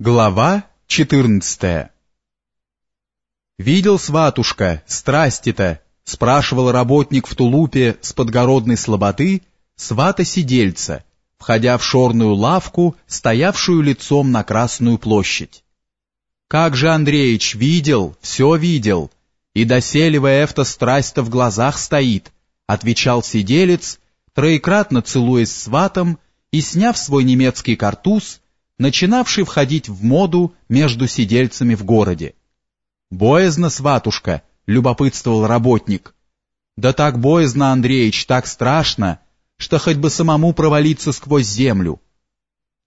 Глава 14 «Видел, сватушка, страсти-то?» — спрашивал работник в тулупе с подгородной слободы свата-сидельца, входя в шорную лавку, стоявшую лицом на Красную площадь. «Как же, Андреич, видел, все видел, и доселе эфта страсть-то в глазах стоит», — отвечал сиделец, троекратно целуясь сватом и, сняв свой немецкий картуз, начинавший входить в моду между сидельцами в городе. «Боязно, сватушка», — любопытствовал работник. «Да так боязно, Андреич, так страшно, что хоть бы самому провалиться сквозь землю».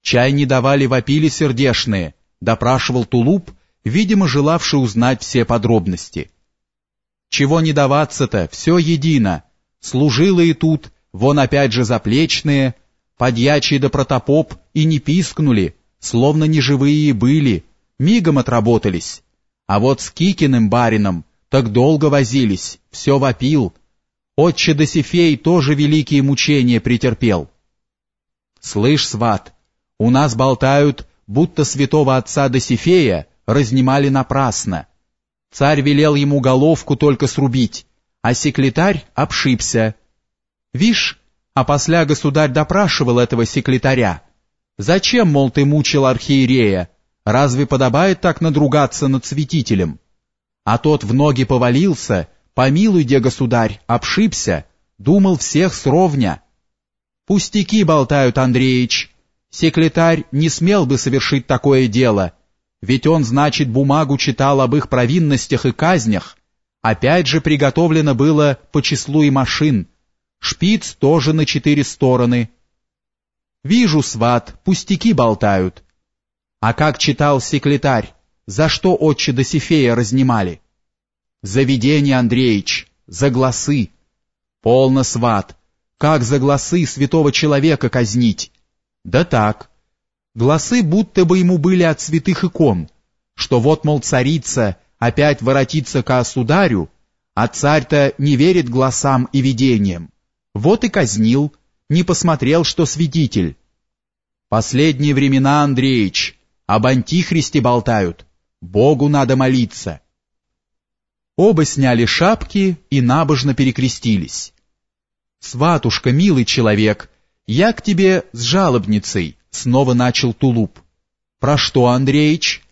«Чай не давали вопили сердешные», — допрашивал Тулуп, видимо, желавший узнать все подробности. «Чего не даваться-то, все едино. Служилые тут, вон опять же заплечные, подьячий да протопоп и не пискнули, словно неживые были, мигом отработались. А вот с Кикиным барином так долго возились, все вопил. Отче Досифей тоже великие мучения претерпел. Слышь, сват, у нас болтают, будто святого отца Досифея разнимали напрасно. Царь велел ему головку только срубить, а секретарь обшибся. Вишь, а после государь допрашивал этого секретаря, Зачем, мол, ты мучил архиерея? Разве подобает так надругаться над святителем? А тот в ноги повалился, помилуй, где государь, обшибся, думал всех сровня. Пустяки болтают, Андреич. Секретарь не смел бы совершить такое дело, ведь он, значит, бумагу читал об их провинностях и казнях. Опять же приготовлено было по числу и машин. Шпиц тоже на четыре стороны — Вижу, сват, пустяки болтают. А как читал секретарь, за что отче Досифея разнимали? За видение, Андреич, за гласы. Полно, сват, как за гласы святого человека казнить? Да так. Гласы будто бы ему были от святых икон, что вот, мол, царица опять воротится к осударю, а царь-то не верит глазам и видениям. Вот и казнил, не посмотрел, что свидетель. Последние времена, Андреич, об антихристе болтают. Богу надо молиться. Оба сняли шапки и набожно перекрестились. «Сватушка, милый человек, я к тебе с жалобницей», — снова начал Тулуп. «Про что, Андреич?»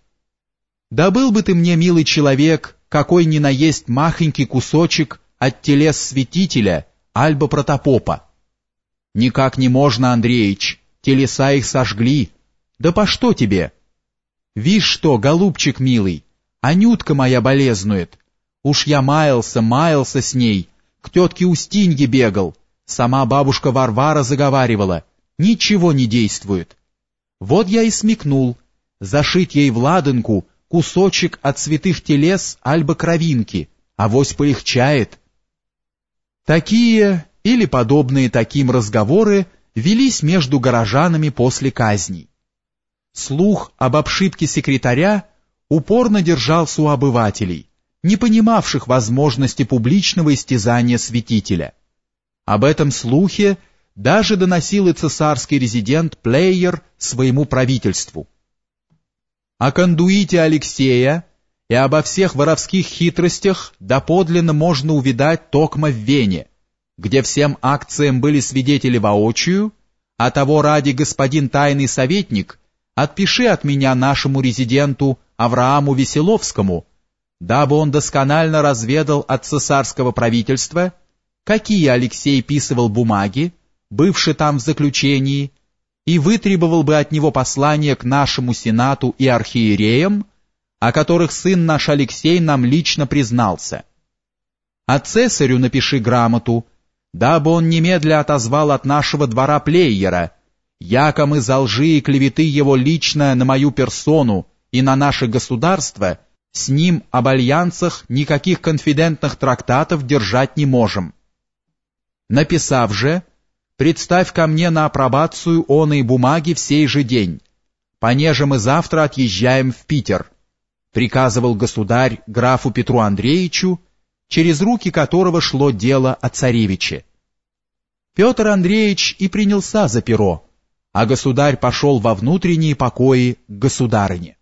«Да был бы ты мне, милый человек, какой ни наесть махонький кусочек от телес святителя, Альба Протопопа. Никак не можно, Андреич, телеса их сожгли. Да по что тебе? Вишь что, голубчик милый, Анютка моя болезнует. Уж я маялся, маялся с ней, к тетке Устинье бегал. Сама бабушка Варвара заговаривала, ничего не действует. Вот я и смекнул, зашить ей в ладанку кусочек от святых телес альба кровинки, авось полегчает. Такие или подобные таким разговоры велись между горожанами после казни. Слух об обшибке секретаря упорно держался у обывателей, не понимавших возможности публичного истязания святителя. Об этом слухе даже доносил и цесарский резидент Плеер своему правительству. О кондуите Алексея и обо всех воровских хитростях доподлинно можно увидать токмо в Вене, где всем акциям были свидетели воочию, а того ради господин тайный советник, отпиши от меня нашему резиденту Аврааму Веселовскому, дабы он досконально разведал от цесарского правительства, какие Алексей писывал бумаги, бывший там в заключении, и вытребовал бы от него послание к нашему сенату и архиереям, о которых сын наш Алексей нам лично признался. А цесарю напиши грамоту, дабы он немедля отозвал от нашего двора плеера, яко мы за лжи и клеветы его лично на мою персону и на наше государство, с ним об альянсах никаких конфидентных трактатов держать не можем. Написав же, представь ко мне на апробацию оной бумаги в сей же день, понеже мы завтра отъезжаем в Питер, приказывал государь графу Петру Андреевичу, через руки которого шло дело о царевиче. Петр Андреевич и принялся за перо, а государь пошел во внутренние покои к государыне.